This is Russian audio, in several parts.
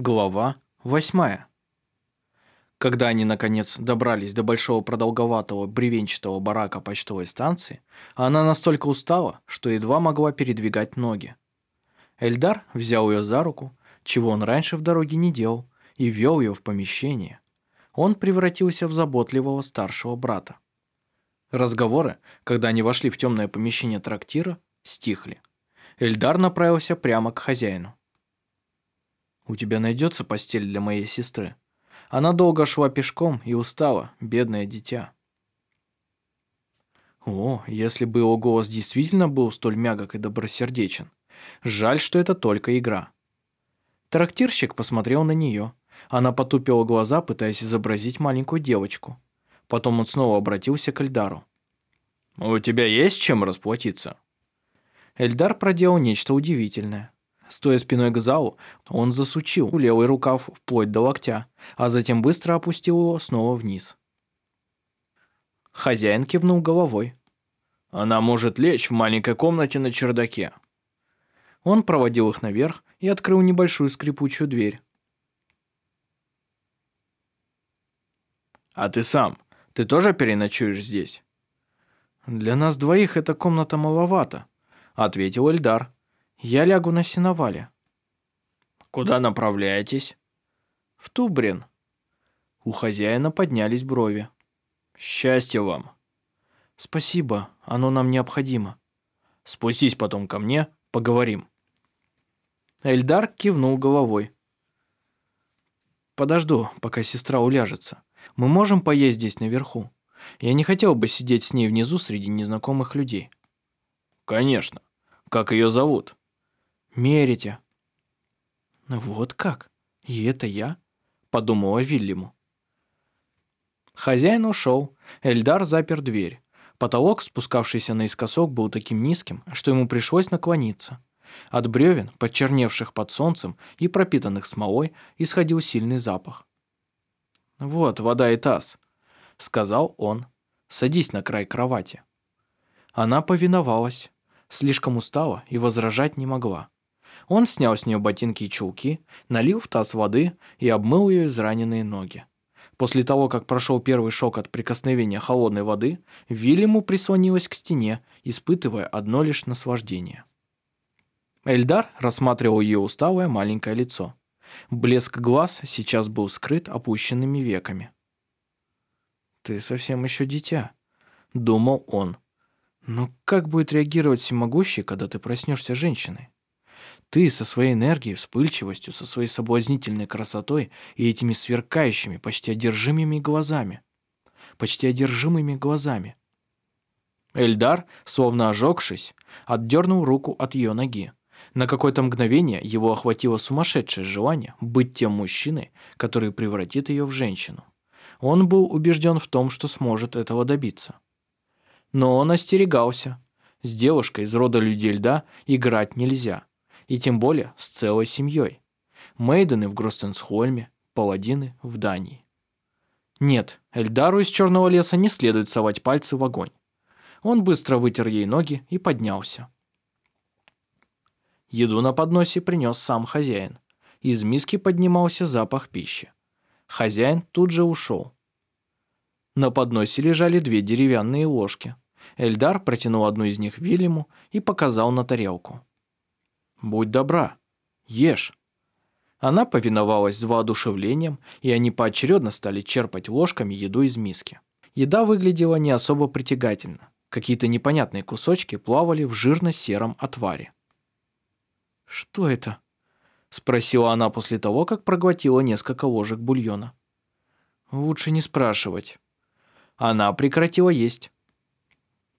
Глава 8. Когда они, наконец, добрались до большого продолговатого бревенчатого барака почтовой станции, она настолько устала, что едва могла передвигать ноги. Эльдар взял ее за руку, чего он раньше в дороге не делал, и вел ее в помещение. Он превратился в заботливого старшего брата. Разговоры, когда они вошли в темное помещение трактира, стихли. Эльдар направился прямо к хозяину. «У тебя найдется постель для моей сестры?» Она долго шла пешком и устала, бедное дитя. О, если бы его голос действительно был столь мягок и добросердечен. Жаль, что это только игра. Трактирщик посмотрел на нее. Она потупила глаза, пытаясь изобразить маленькую девочку. Потом он снова обратился к Эльдару. «У тебя есть чем расплатиться?» Эльдар проделал нечто удивительное. Стоя спиной к залу, он засучил левый рукав вплоть до локтя, а затем быстро опустил его снова вниз. Хозяин кивнул головой. «Она может лечь в маленькой комнате на чердаке». Он проводил их наверх и открыл небольшую скрипучую дверь. «А ты сам, ты тоже переночуешь здесь?» «Для нас двоих эта комната маловато», — ответил Эльдар. Я лягу на сеновале. Куда направляетесь? В Тубрин. У хозяина поднялись брови. Счастья вам. Спасибо, оно нам необходимо. Спустись потом ко мне, поговорим. Эльдар кивнул головой. Подожду, пока сестра уляжется. Мы можем поесть здесь наверху. Я не хотел бы сидеть с ней внизу среди незнакомых людей. Конечно. Как ее зовут? Мерите». «Вот как? И это я?» – подумала Вильяму. Хозяин ушел, Эльдар запер дверь. Потолок, спускавшийся наискосок, был таким низким, что ему пришлось наклониться. От бревен, подчерневших под солнцем и пропитанных смолой, исходил сильный запах. «Вот вода и таз», — сказал он. «Садись на край кровати». Она повиновалась, слишком устала и возражать не могла. Он снял с нее ботинки и чулки, налил в таз воды и обмыл ее израненные ноги. После того, как прошел первый шок от прикосновения холодной воды, Вильяму прислонилась к стене, испытывая одно лишь наслаждение. Эльдар рассматривал ее усталое маленькое лицо. Блеск глаз сейчас был скрыт опущенными веками. «Ты совсем еще дитя», — думал он. «Но как будет реагировать всемогущий, когда ты проснешься женщиной?» Ты со своей энергией, вспыльчивостью, со своей соблазнительной красотой и этими сверкающими, почти одержимыми глазами. Почти одержимыми глазами. Эльдар, словно ожегшись, отдернул руку от ее ноги. На какое-то мгновение его охватило сумасшедшее желание быть тем мужчиной, который превратит ее в женщину. Он был убежден в том, что сможет этого добиться. Но он остерегался. С девушкой из рода людей льда играть нельзя и тем более с целой семьей. Мейдены в Гростенсхольме, паладины в Дании. Нет, Эльдару из Черного леса не следует совать пальцы в огонь. Он быстро вытер ей ноги и поднялся. Еду на подносе принес сам хозяин. Из миски поднимался запах пищи. Хозяин тут же ушел. На подносе лежали две деревянные ложки. Эльдар протянул одну из них Вильяму и показал на тарелку. «Будь добра, ешь». Она повиновалась с воодушевлением, и они поочередно стали черпать ложками еду из миски. Еда выглядела не особо притягательно. Какие-то непонятные кусочки плавали в жирно-сером отваре. «Что это?» – спросила она после того, как проглотила несколько ложек бульона. «Лучше не спрашивать». Она прекратила есть.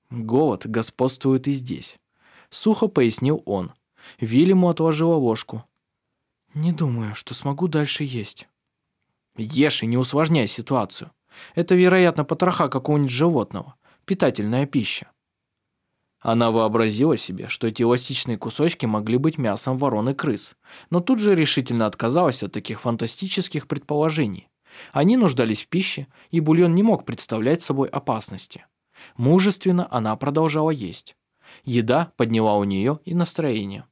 «Голод господствует и здесь», – сухо пояснил он, Вильяму отложила ложку. «Не думаю, что смогу дальше есть». «Ешь и не усложняй ситуацию. Это, вероятно, потроха какого-нибудь животного. Питательная пища». Она вообразила себе, что эти эластичные кусочки могли быть мясом ворон и крыс, но тут же решительно отказалась от таких фантастических предположений. Они нуждались в пище, и бульон не мог представлять собой опасности. Мужественно она продолжала есть. Еда подняла у нее и настроение.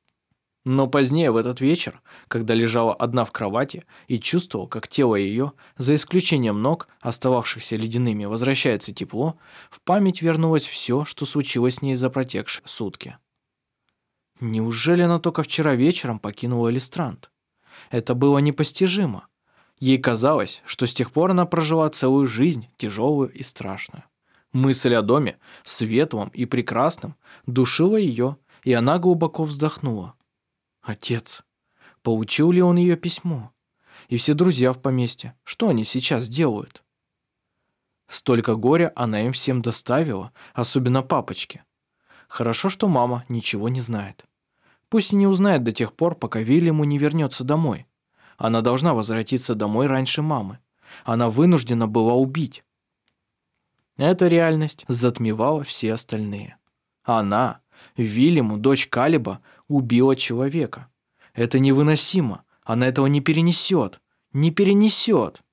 Но позднее в этот вечер, когда лежала одна в кровати и чувствовал, как тело ее, за исключением ног, остававшихся ледяными, возвращается тепло, в память вернулось все, что случилось с ней за протекшие сутки. Неужели она только вчера вечером покинула Листрант? Это было непостижимо. Ей казалось, что с тех пор она прожила целую жизнь, тяжелую и страшную. Мысль о доме, светлом и прекрасном, душила ее, и она глубоко вздохнула. Отец. Получил ли он ее письмо? И все друзья в поместье. Что они сейчас делают? Столько горя она им всем доставила, особенно папочке. Хорошо, что мама ничего не знает. Пусть и не узнает до тех пор, пока Вильяму не вернется домой. Она должна возвратиться домой раньше мамы. Она вынуждена была убить. Эта реальность затмевала все остальные. Она, Вильяму, дочь Калиба, убила человека. Это невыносимо. Она этого не перенесет. Не перенесет.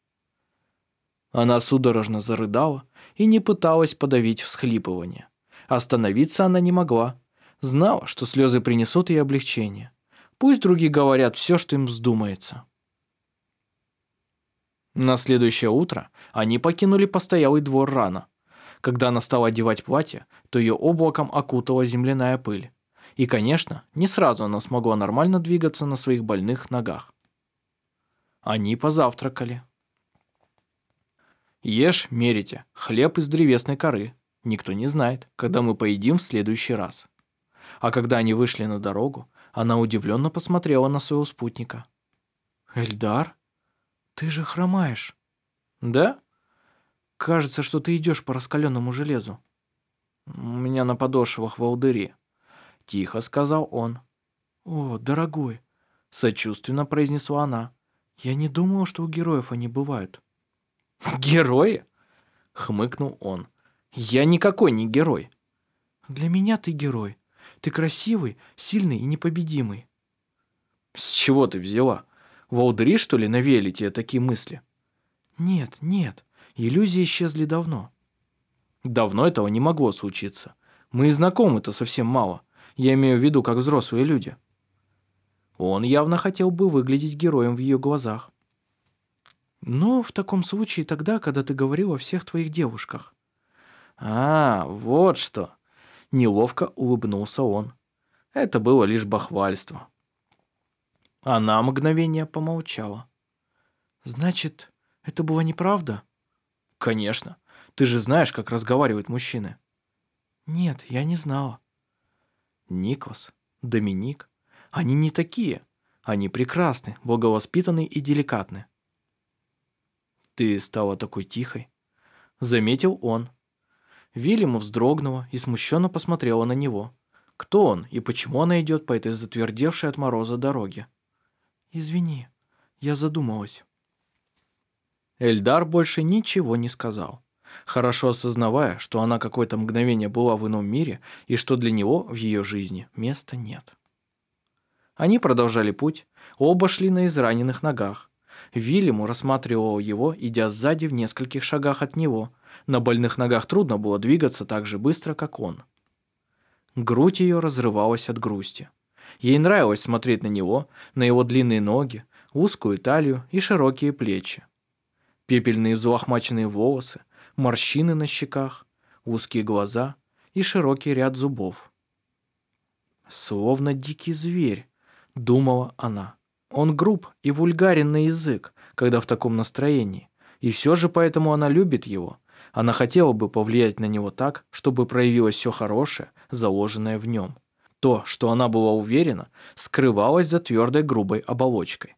Она судорожно зарыдала и не пыталась подавить всхлипывание. Остановиться она не могла. Знала, что слезы принесут ей облегчение. Пусть другие говорят все, что им вздумается. На следующее утро они покинули постоялый двор рано. Когда она стала одевать платье, то ее облаком окутала земляная пыль. И, конечно, не сразу она смогла нормально двигаться на своих больных ногах. Они позавтракали. Ешь, мерите, хлеб из древесной коры. Никто не знает, когда мы поедим в следующий раз. А когда они вышли на дорогу, она удивленно посмотрела на своего спутника. «Эльдар, ты же хромаешь». «Да? Кажется, что ты идешь по раскаленному железу». «У меня на подошвах волдыри», — тихо сказал он. «О, дорогой», — сочувственно произнесла она. «Я не думала, что у героев они бывают». «Герои?» — хмыкнул он. «Я никакой не герой». «Для меня ты герой. Ты красивый, сильный и непобедимый». «С чего ты взяла? Волдыри, что ли, навели тебе такие мысли?» «Нет, нет. Иллюзии исчезли давно». «Давно этого не могло случиться. Мы и знакомы-то совсем мало. Я имею в виду, как взрослые люди. Он явно хотел бы выглядеть героем в ее глазах. Но в таком случае тогда, когда ты говорил о всех твоих девушках. А, вот что. Неловко улыбнулся он. Это было лишь бахвальство. Она мгновение помолчала. Значит, это была неправда? Конечно. Ты же знаешь, как разговаривают мужчины. Нет, я не знала. Никос, Доминик. Они не такие. Они прекрасны, благовоспитаны и деликатны. Ты стала такой тихой. Заметил он. Вильяму вздрогнула и смущенно посмотрела на него. Кто он и почему она идет по этой затвердевшей от мороза дороге? «Извини, я задумалась». Эльдар больше ничего не сказал хорошо осознавая, что она какое-то мгновение была в ином мире и что для него в ее жизни места нет. Они продолжали путь, оба шли на израненных ногах. Вильяму рассматривал его, идя сзади в нескольких шагах от него. На больных ногах трудно было двигаться так же быстро, как он. Грудь ее разрывалась от грусти. Ей нравилось смотреть на него, на его длинные ноги, узкую талию и широкие плечи. Пепельные взлохмаченные волосы, морщины на щеках, узкие глаза и широкий ряд зубов. «Словно дикий зверь», — думала она. «Он груб и вульгарен на язык, когда в таком настроении, и все же поэтому она любит его. Она хотела бы повлиять на него так, чтобы проявилось все хорошее, заложенное в нем. То, что она была уверена, скрывалось за твердой грубой оболочкой.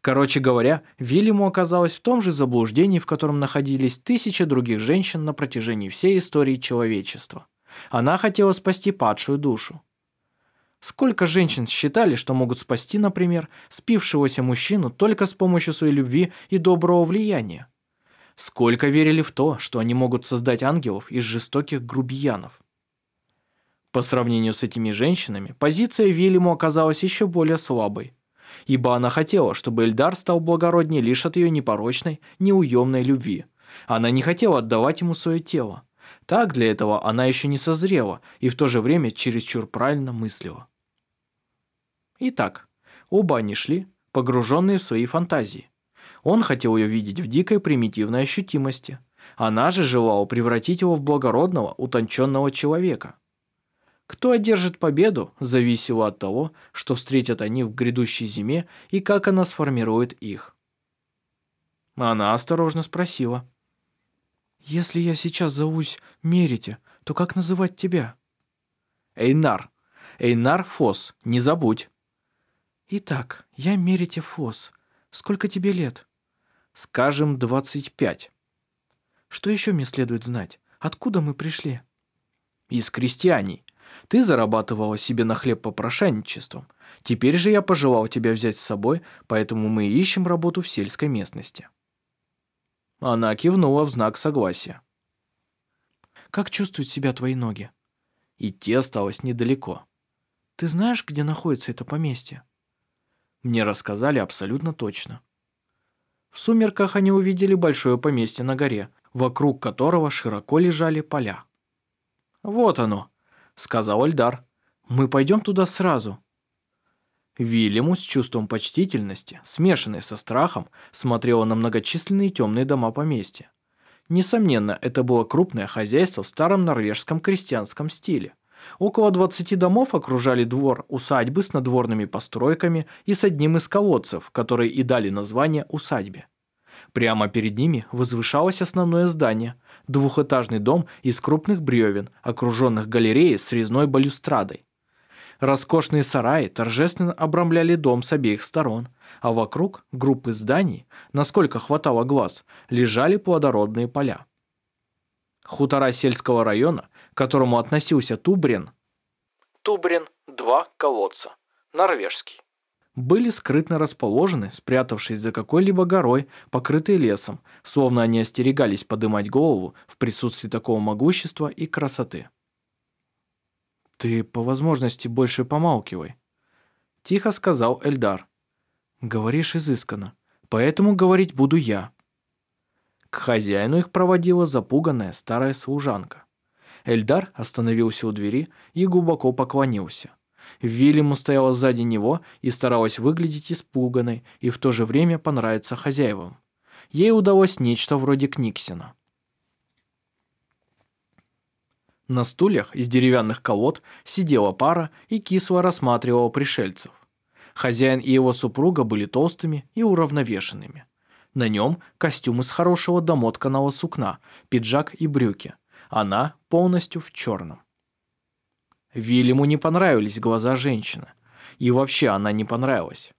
Короче говоря, Вильяму оказалось в том же заблуждении, в котором находились тысячи других женщин на протяжении всей истории человечества. Она хотела спасти падшую душу. Сколько женщин считали, что могут спасти, например, спившегося мужчину только с помощью своей любви и доброго влияния? Сколько верили в то, что они могут создать ангелов из жестоких грубиянов? По сравнению с этими женщинами, позиция Вильяму оказалась еще более слабой ибо она хотела, чтобы Эльдар стал благороднее лишь от ее непорочной, неуемной любви. Она не хотела отдавать ему свое тело. Так для этого она еще не созрела и в то же время чересчур правильно мыслила. Итак, оба они шли, погруженные в свои фантазии. Он хотел ее видеть в дикой примитивной ощутимости. Она же желала превратить его в благородного, утонченного человека. Кто одержит победу, зависело от того, что встретят они в грядущей зиме и как она сформирует их. Она осторожно спросила. «Если я сейчас зовусь Мерите, то как называть тебя?» «Эйнар. Эйнар Фос, не забудь». «Итак, я Мерите Фос. Сколько тебе лет?» «Скажем, двадцать пять». «Что еще мне следует знать? Откуда мы пришли?» «Из крестьяний. Ты зарабатывала себе на хлеб попрошайничеством. Теперь же я пожелал тебя взять с собой, поэтому мы ищем работу в сельской местности». Она кивнула в знак согласия. «Как чувствуют себя твои ноги?» Идти осталось недалеко. «Ты знаешь, где находится это поместье?» Мне рассказали абсолютно точно. В сумерках они увидели большое поместье на горе, вокруг которого широко лежали поля. «Вот оно», — сказал Эльдар. «Мы пойдем туда сразу». Вильяму с чувством почтительности, смешанной со страхом, смотрела на многочисленные темные дома поместья. Несомненно, это было крупное хозяйство в старом норвежском крестьянском стиле. Около 20 домов окружали двор усадьбы с надворными постройками и с одним из колодцев, которые и дали название усадьбе. Прямо перед ними возвышалось основное здание – двухэтажный дом из крупных бревен, окруженных галереей с резной балюстрадой. Роскошные сараи торжественно обрамляли дом с обеих сторон, а вокруг группы зданий, насколько хватало глаз, лежали плодородные поля. Хутора сельского района к которому относился Тубрин, Тубрин – два колодца, норвежский, были скрытно расположены, спрятавшись за какой-либо горой, покрытой лесом, словно они остерегались подымать голову в присутствии такого могущества и красоты. «Ты по возможности больше помалкивай», – тихо сказал Эльдар. «Говоришь изысканно, поэтому говорить буду я». К хозяину их проводила запуганная старая служанка. Эльдар остановился у двери и глубоко поклонился. Вильяму стояла сзади него и старалась выглядеть испуганной и в то же время понравиться хозяевам. Ей удалось нечто вроде Книксена. На стульях из деревянных колод сидела пара и кисло рассматривала пришельцев. Хозяин и его супруга были толстыми и уравновешенными. На нем костюм из хорошего домотканого сукна, пиджак и брюки, она полностью в черном. Вильяму не понравились глаза женщины. И вообще она не понравилась.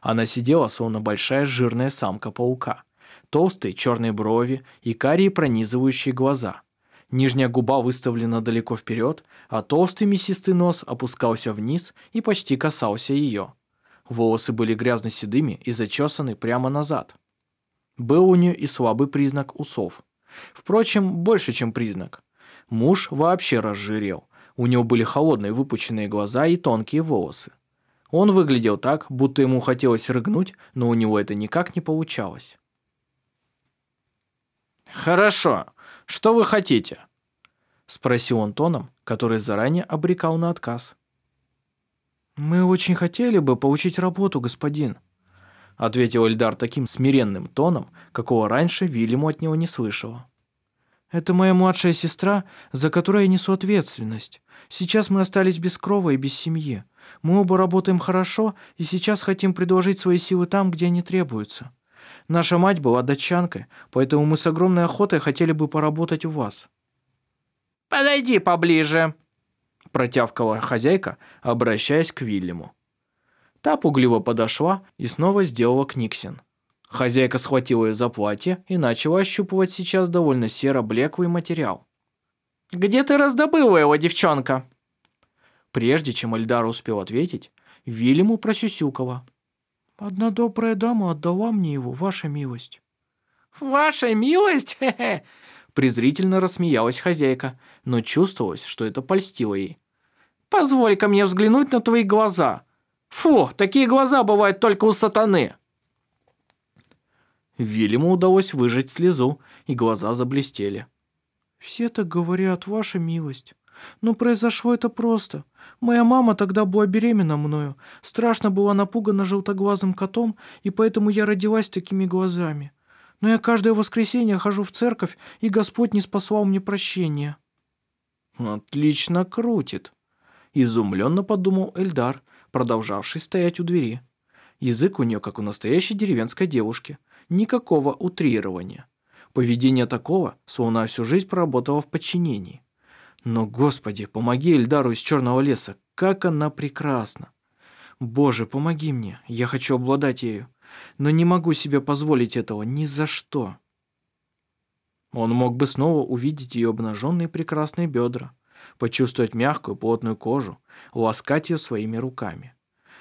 Она сидела, словно большая жирная самка паука. Толстые черные брови и карие пронизывающие глаза. Нижняя губа выставлена далеко вперед, а толстый мясистый нос опускался вниз и почти касался ее. Волосы были грязно-седыми и зачесаны прямо назад. Был у нее и слабый признак усов. Впрочем, больше, чем признак. Муж вообще разжирел. У него были холодные выпученные глаза и тонкие волосы. Он выглядел так, будто ему хотелось рыгнуть, но у него это никак не получалось. «Хорошо. Что вы хотите?» Спросил он тоном, который заранее обрекал на отказ. «Мы очень хотели бы получить работу, господин», ответил Эльдар таким смиренным тоном, какого раньше Вильяму от него не слышала. «Это моя младшая сестра, за которой я несу ответственность. Сейчас мы остались без крова и без семьи. Мы оба работаем хорошо и сейчас хотим предложить свои силы там, где они требуются. Наша мать была датчанкой, поэтому мы с огромной охотой хотели бы поработать у вас». «Подойди поближе», – протявкала хозяйка, обращаясь к Вильяму. Та пугливо подошла и снова сделала книксин. Хозяйка схватила ее за платье и начала ощупывать сейчас довольно серо-блеклый материал. «Где ты раздобыла его, девчонка?» Прежде чем Эльдар успел ответить, Вильяму просюсюкала. «Одна добрая дама отдала мне его, ваша милость». «Ваша милость? Хе-хе!» Презрительно рассмеялась хозяйка, но чувствовалось, что это польстило ей. «Позволь-ка мне взглянуть на твои глаза. Фу, такие глаза бывают только у сатаны!» Вильяму удалось выжать слезу, и глаза заблестели. «Все так говорят, ваша милость. Но произошло это просто. Моя мама тогда была беременна мною, страшно была напугана желтоглазым котом, и поэтому я родилась такими глазами. Но я каждое воскресенье хожу в церковь, и Господь не спасал мне прощения». «Отлично крутит», — изумленно подумал Эльдар, продолжавший стоять у двери. Язык у нее, как у настоящей деревенской девушки. Никакого утрирования. Поведение такого, словно всю жизнь проработала в подчинении. Но, Господи, помоги Эльдару из Черного леса, как она прекрасна. Боже, помоги мне, я хочу обладать ею, но не могу себе позволить этого ни за что. Он мог бы снова увидеть ее обнаженные прекрасные бедра, почувствовать мягкую плотную кожу, ласкать ее своими руками.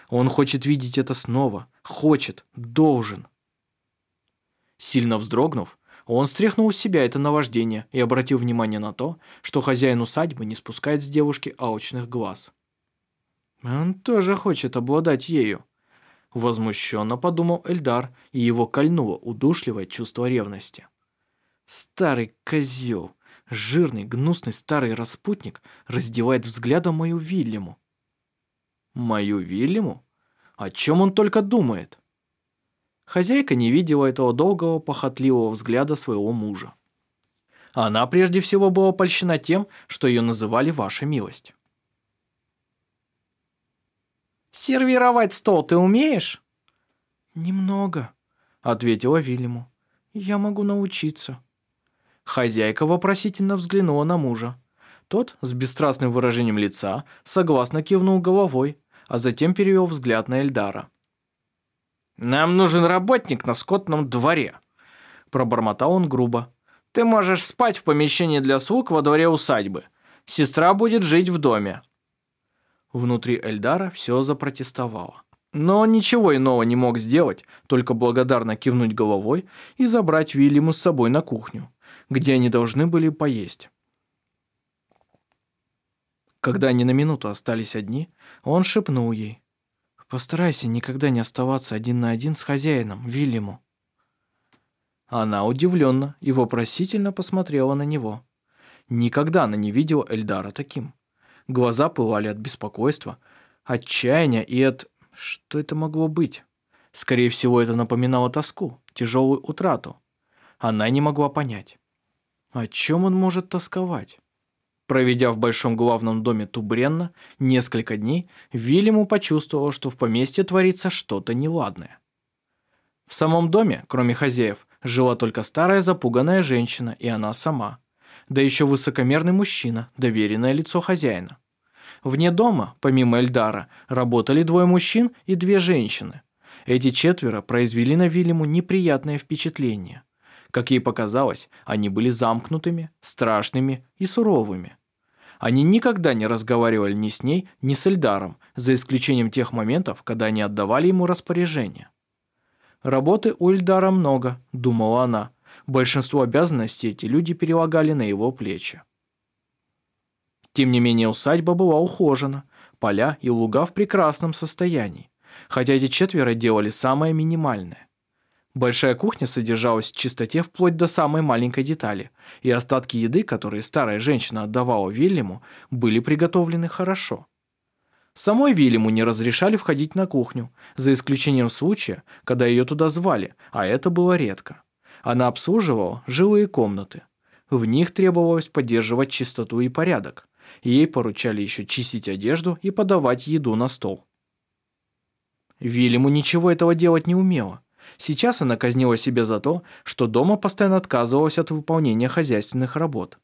Он хочет видеть это снова, хочет, должен. Сильно вздрогнув, он стряхнул с себя это наваждение и обратил внимание на то, что хозяин усадьбы не спускает с девушки алчных глаз. Он тоже хочет обладать ею. Возмущенно подумал Эльдар, и его кольнуло удушливое чувство ревности. Старый козел, жирный, гнусный старый распутник раздевает взглядом мою Вильяму. Мою Вильяму? О чем он только думает? Хозяйка не видела этого долгого, похотливого взгляда своего мужа. Она прежде всего была польщена тем, что ее называли «Ваша милость». «Сервировать стол ты умеешь?» «Немного», — ответила Вильяму. «Я могу научиться». Хозяйка вопросительно взглянула на мужа. Тот с бесстрастным выражением лица согласно кивнул головой, а затем перевел взгляд на Эльдара. «Нам нужен работник на скотном дворе», – пробормотал он грубо. «Ты можешь спать в помещении для слуг во дворе усадьбы. Сестра будет жить в доме». Внутри Эльдара все запротестовало. Но он ничего иного не мог сделать, только благодарно кивнуть головой и забрать Вильяму с собой на кухню, где они должны были поесть. Когда они на минуту остались одни, он шепнул ей. Постарайся никогда не оставаться один на один с хозяином, Вильяму». Она удивленно и вопросительно посмотрела на него. Никогда она не видела Эльдара таким. Глаза пылали от беспокойства, отчаяния и от... Что это могло быть? Скорее всего, это напоминало тоску, тяжелую утрату. Она не могла понять. О чем он может тосковать? Проведя в большом главном доме Тубренна несколько дней, Вильяму почувствовал, что в поместье творится что-то неладное. В самом доме, кроме хозяев, жила только старая запуганная женщина и она сама. Да еще высокомерный мужчина, доверенное лицо хозяина. Вне дома, помимо Эльдара, работали двое мужчин и две женщины. Эти четверо произвели на Вильяму неприятное впечатление. Как ей показалось, они были замкнутыми, страшными и суровыми. Они никогда не разговаривали ни с ней, ни с Эльдаром, за исключением тех моментов, когда они отдавали ему распоряжение. «Работы у Эльдара много», – думала она. Большинство обязанностей эти люди перелагали на его плечи. Тем не менее усадьба была ухожена, поля и луга в прекрасном состоянии, хотя эти четверо делали самое минимальное. Большая кухня содержалась в чистоте вплоть до самой маленькой детали, и остатки еды, которые старая женщина отдавала Вильяму, были приготовлены хорошо. Самой Вильяму не разрешали входить на кухню, за исключением случая, когда ее туда звали, а это было редко. Она обслуживала жилые комнаты. В них требовалось поддерживать чистоту и порядок. Ей поручали еще чистить одежду и подавать еду на стол. Вильяму ничего этого делать не умела. Сейчас она казнила себя за то, что дома постоянно отказывалась от выполнения хозяйственных работ.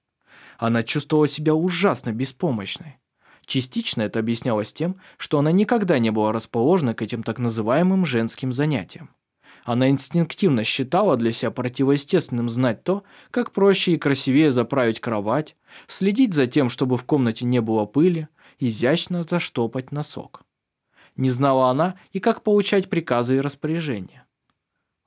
Она чувствовала себя ужасно беспомощной. Частично это объяснялось тем, что она никогда не была расположена к этим так называемым женским занятиям. Она инстинктивно считала для себя противоестественным знать то, как проще и красивее заправить кровать, следить за тем, чтобы в комнате не было пыли, изящно заштопать носок. Не знала она и как получать приказы и распоряжения.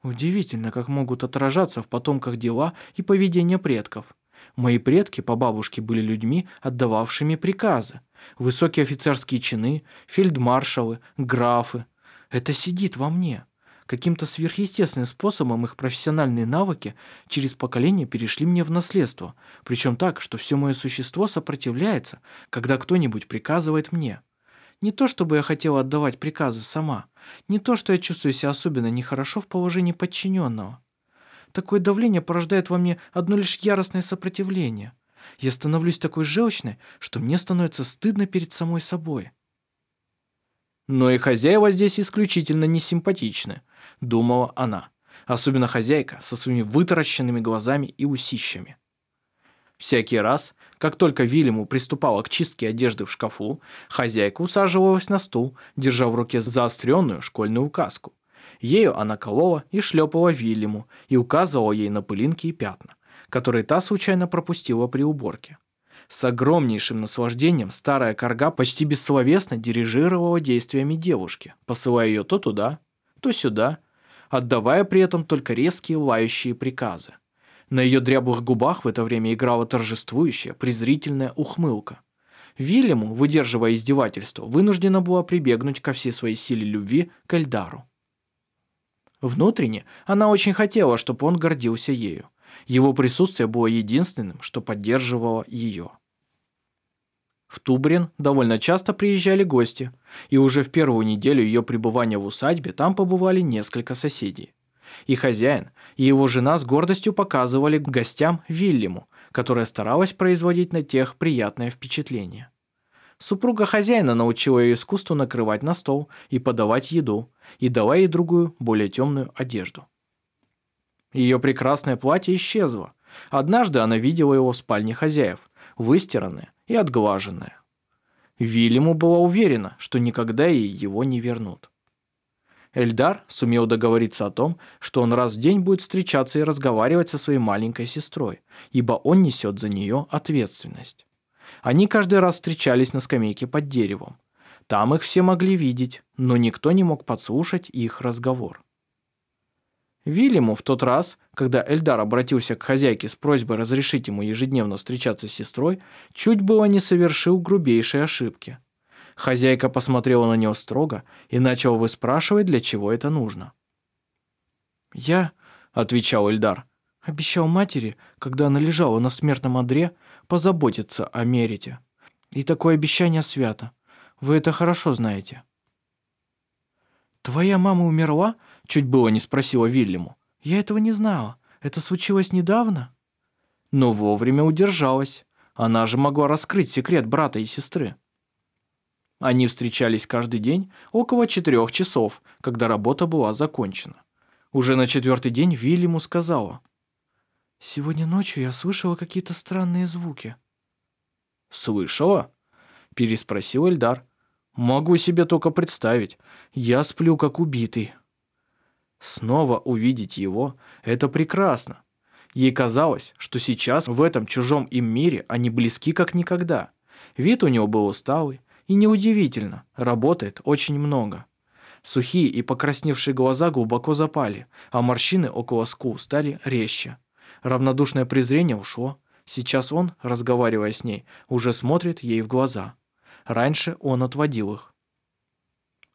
Удивительно, как могут отражаться в потомках дела и поведение предков. Мои предки по бабушке были людьми, отдававшими приказы. Высокие офицерские чины, фельдмаршалы, графы. Это сидит во мне. каким-то сверхъестественным способом их профессиональные навыки через поколение перешли мне в наследство, причем так, что все мое существо сопротивляется, когда кто-нибудь приказывает мне. Не то, чтобы я хотела отдавать приказы сама, не то, что я чувствую себя особенно нехорошо в положении подчиненного. Такое давление порождает во мне одно лишь яростное сопротивление. Я становлюсь такой желчной, что мне становится стыдно перед самой собой. Но и хозяева здесь исключительно несимпатичны, думала она. Особенно хозяйка со своими вытаращенными глазами и усищами. Всякий раз, как только Вильяму приступала к чистке одежды в шкафу, хозяйка усаживалась на стул, держа в руке заостренную школьную указку. Ею она колола и шлепала Вильяму и указывала ей на пылинки и пятна, которые та случайно пропустила при уборке. С огромнейшим наслаждением старая корга почти бессловесно дирижировала действиями девушки, посылая ее то туда, то сюда, отдавая при этом только резкие лающие приказы. На ее дряблых губах в это время играла торжествующая, презрительная ухмылка. Вильяму, выдерживая издевательство, вынуждена была прибегнуть ко всей своей силе любви к Эльдару. Внутренне она очень хотела, чтобы он гордился ею. Его присутствие было единственным, что поддерживало ее. В Тубрин довольно часто приезжали гости, и уже в первую неделю ее пребывания в усадьбе там побывали несколько соседей. И хозяин, и его жена с гордостью показывали гостям Вильяму, которая старалась производить на тех приятное впечатление. Супруга хозяина научила ее искусству накрывать на стол и подавать еду, и дала ей другую, более темную одежду. Ее прекрасное платье исчезло. Однажды она видела его в спальне хозяев, выстиранное и отглаженное. Вильяму была уверена, что никогда ей его не вернут. Эльдар сумел договориться о том, что он раз в день будет встречаться и разговаривать со своей маленькой сестрой, ибо он несет за нее ответственность. Они каждый раз встречались на скамейке под деревом. Там их все могли видеть, но никто не мог подслушать их разговор. Вильяму в тот раз, когда Эльдар обратился к хозяйке с просьбой разрешить ему ежедневно встречаться с сестрой, чуть было не совершил грубейшей ошибки. Хозяйка посмотрела на него строго и начала выспрашивать, для чего это нужно. «Я», — отвечал Эльдар, — «обещал матери, когда она лежала на смертном одре, позаботиться о Мерите. И такое обещание свято. Вы это хорошо знаете». «Твоя мама умерла?» Чуть было не спросила Вильяму. «Я этого не знала. Это случилось недавно?» Но вовремя удержалась. Она же могла раскрыть секрет брата и сестры. Они встречались каждый день около четырех часов, когда работа была закончена. Уже на четвертый день Вильяму сказала. «Сегодня ночью я слышала какие-то странные звуки». «Слышала?» – переспросил Эльдар. «Могу себе только представить. Я сплю как убитый». Снова увидеть его – это прекрасно. Ей казалось, что сейчас в этом чужом им мире они близки как никогда. Вид у него был усталый, и неудивительно, работает очень много. Сухие и покрасневшие глаза глубоко запали, а морщины около скул стали резче. Равнодушное презрение ушло. Сейчас он, разговаривая с ней, уже смотрит ей в глаза. Раньше он отводил их.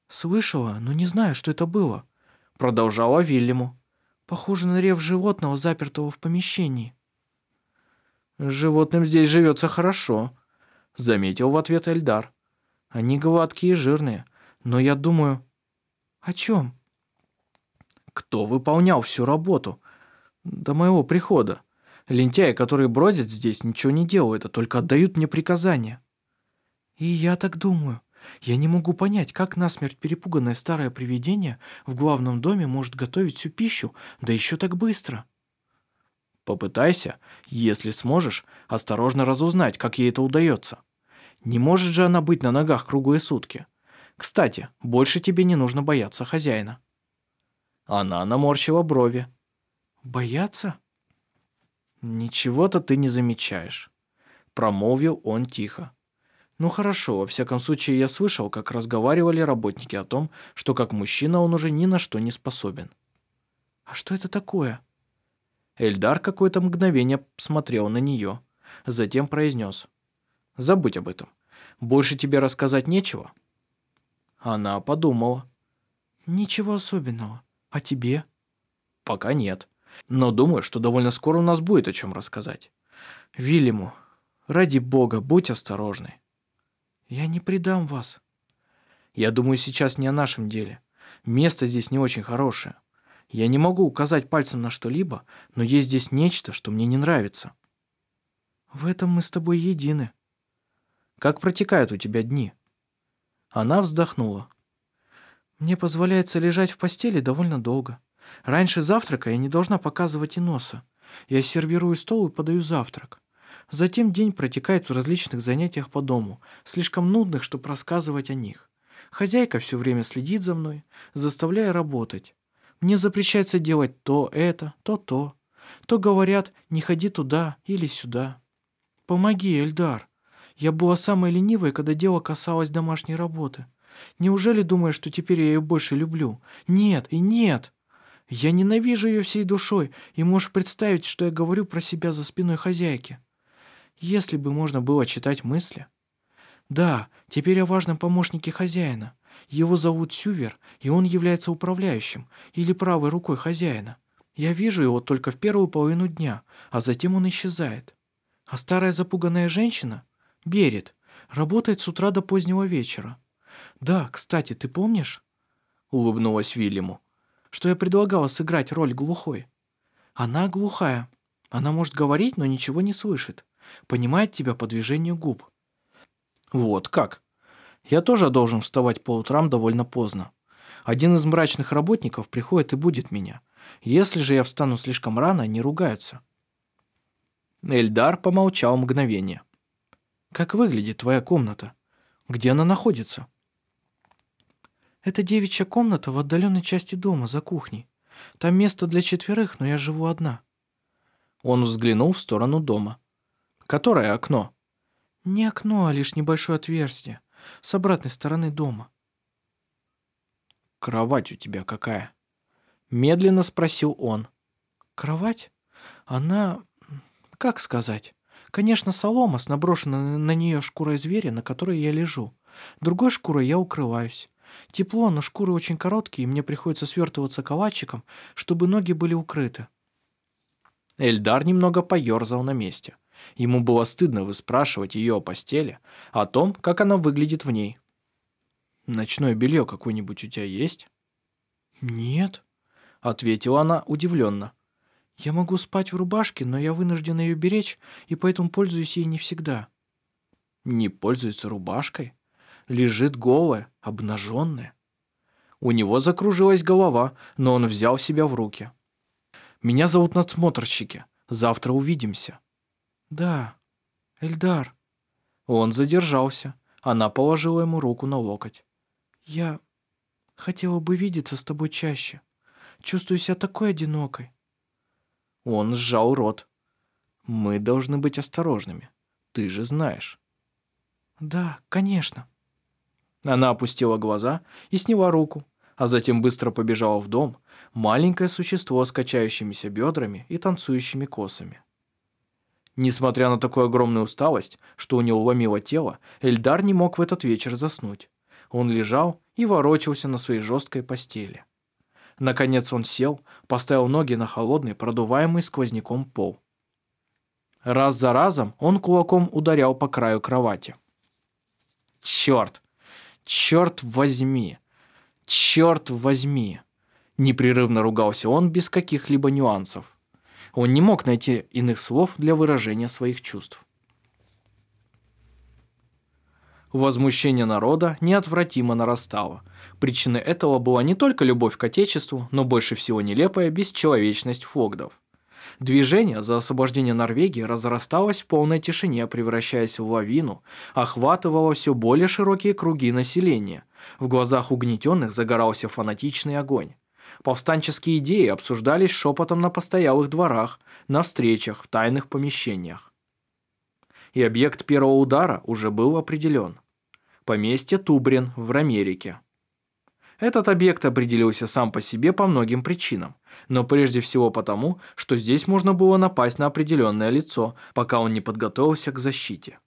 «Слышала, но не знаю, что это было», Продолжала Вильяму. Похоже на рев животного, запертого в помещении. Животным здесь живется хорошо, заметил в ответ Эльдар. Они гладкие и жирные, но я думаю... О чем? Кто выполнял всю работу? До моего прихода. Лентяи, которые бродят здесь, ничего не делают, а только отдают мне приказания. И я так думаю. Я не могу понять, как насмерть перепуганное старое привидение в главном доме может готовить всю пищу, да еще так быстро. Попытайся, если сможешь, осторожно разузнать, как ей это удается. Не может же она быть на ногах круглые сутки. Кстати, больше тебе не нужно бояться хозяина. Она наморщила брови. «Бояться?» «Ничего-то ты не замечаешь», — промолвил он тихо. Ну хорошо, во всяком случае я слышал, как разговаривали работники о том, что как мужчина он уже ни на что не способен. А что это такое? Эльдар какое-то мгновение смотрел на нее, затем произнес. Забудь об этом. Больше тебе рассказать нечего? Она подумала. Ничего особенного. А тебе? Пока нет. Но думаю, что довольно скоро у нас будет о чем рассказать. Вильяму, ради бога, будь осторожный. Я не предам вас. Я думаю сейчас не о нашем деле. Место здесь не очень хорошее. Я не могу указать пальцем на что-либо, но есть здесь нечто, что мне не нравится. В этом мы с тобой едины. Как протекают у тебя дни? Она вздохнула. Мне позволяется лежать в постели довольно долго. Раньше завтрака я не должна показывать и носа. Я сервирую стол и подаю завтрак. Затем день протекает в различных занятиях по дому, слишком нудных, чтобы рассказывать о них. Хозяйка все время следит за мной, заставляя работать. Мне запрещается делать то это, то то. То говорят, не ходи туда или сюда. Помоги, Эльдар. Я была самой ленивой, когда дело касалось домашней работы. Неужели думаешь, что теперь я ее больше люблю? Нет и нет. Я ненавижу ее всей душой, и можешь представить, что я говорю про себя за спиной хозяйки. Если бы можно было читать мысли. Да, теперь о важном помощнике хозяина. Его зовут Сювер, и он является управляющим или правой рукой хозяина. Я вижу его только в первую половину дня, а затем он исчезает. А старая запуганная женщина, Берет, работает с утра до позднего вечера. Да, кстати, ты помнишь? Улыбнулась Вильяму что я предлагала сыграть роль глухой. Она глухая. Она может говорить, но ничего не слышит. Понимает тебя по движению губ. Вот как. Я тоже должен вставать по утрам довольно поздно. Один из мрачных работников приходит и будет меня. Если же я встану слишком рано, они ругаются. Эльдар помолчал мгновение. «Как выглядит твоя комната? Где она находится?» Это девичья комната в отдаленной части дома, за кухней. Там место для четверых, но я живу одна». Он взглянул в сторону дома. «Которое окно?» «Не окно, а лишь небольшое отверстие. С обратной стороны дома». «Кровать у тебя какая?» Медленно спросил он. «Кровать? Она... как сказать? Конечно, солома с наброшенной на нее шкурой зверя, на которой я лежу. Другой шкурой я укрываюсь. Тепло, но шкуры очень короткие, и мне приходится свертываться калачиком, чтобы ноги были укрыты. Эльдар немного поерзал на месте. Ему было стыдно выспрашивать ее о постели, о том, как она выглядит в ней. «Ночное белье какое-нибудь у тебя есть?» «Нет», — ответила она удивленно. «Я могу спать в рубашке, но я вынуждена ее беречь, и поэтому пользуюсь ей не всегда». «Не пользуется рубашкой?» лежит голая, обнаженная. У него закружилась голова, но он взял себя в руки. «Меня зовут надсмотрщики. Завтра увидимся». «Да, Эльдар». Он задержался. Она положила ему руку на локоть. «Я хотела бы видеться с тобой чаще. Чувствую себя такой одинокой». Он сжал рот. «Мы должны быть осторожными. Ты же знаешь». «Да, конечно». Она опустила глаза и сняла руку, а затем быстро побежала в дом, маленькое существо с качающимися бедрами и танцующими косами. Несмотря на такую огромную усталость, что у него ломило тело, Эльдар не мог в этот вечер заснуть. Он лежал и ворочался на своей жесткой постели. Наконец он сел, поставил ноги на холодный, продуваемый сквозняком пол. Раз за разом он кулаком ударял по краю кровати. «Черт!» Черт возьми! Черт возьми! Непрерывно ругался он без каких-либо нюансов. Он не мог найти иных слов для выражения своих чувств. Возмущение народа неотвратимо нарастало. Причиной этого была не только любовь к Отечеству, но больше всего нелепая бесчеловечность фогдов. Движение за освобождение Норвегии разрасталось в полной тишине, превращаясь в лавину, охватывало все более широкие круги населения. В глазах угнетенных загорался фанатичный огонь. Повстанческие идеи обсуждались шепотом на постоялых дворах, на встречах, в тайных помещениях. И объект первого удара уже был определен. Поместье Тубрин в Рамерике. Этот объект определился сам по себе по многим причинам, но прежде всего потому, что здесь можно было напасть на определенное лицо, пока он не подготовился к защите.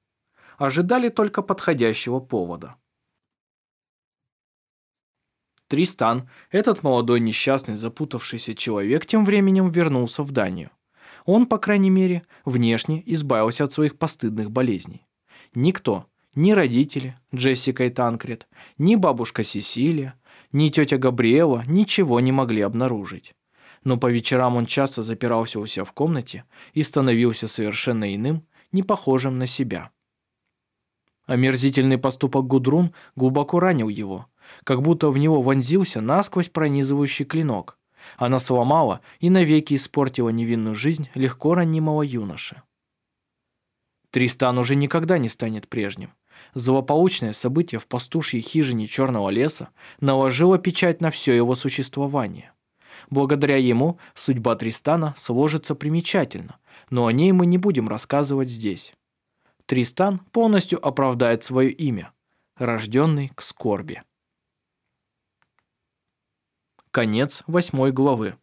Ожидали только подходящего повода. Тристан, этот молодой несчастный запутавшийся человек, тем временем вернулся в Данию. Он, по крайней мере, внешне избавился от своих постыдных болезней. Никто, ни родители, Джессика и Танкред, ни бабушка Сесилия, ни тетя Габриэла ничего не могли обнаружить. Но по вечерам он часто запирался у себя в комнате и становился совершенно иным, не похожим на себя. Омерзительный поступок Гудрун глубоко ранил его, как будто в него вонзился насквозь пронизывающий клинок. Она сломала и навеки испортила невинную жизнь легко ранимого юноши. Тристан уже никогда не станет прежним. Злополучное событие в пастушьей хижине Черного леса наложило печать на все его существование. Благодаря ему судьба Тристана сложится примечательно, но о ней мы не будем рассказывать здесь. Тристан полностью оправдает свое имя, рожденный к скорби. Конец восьмой главы.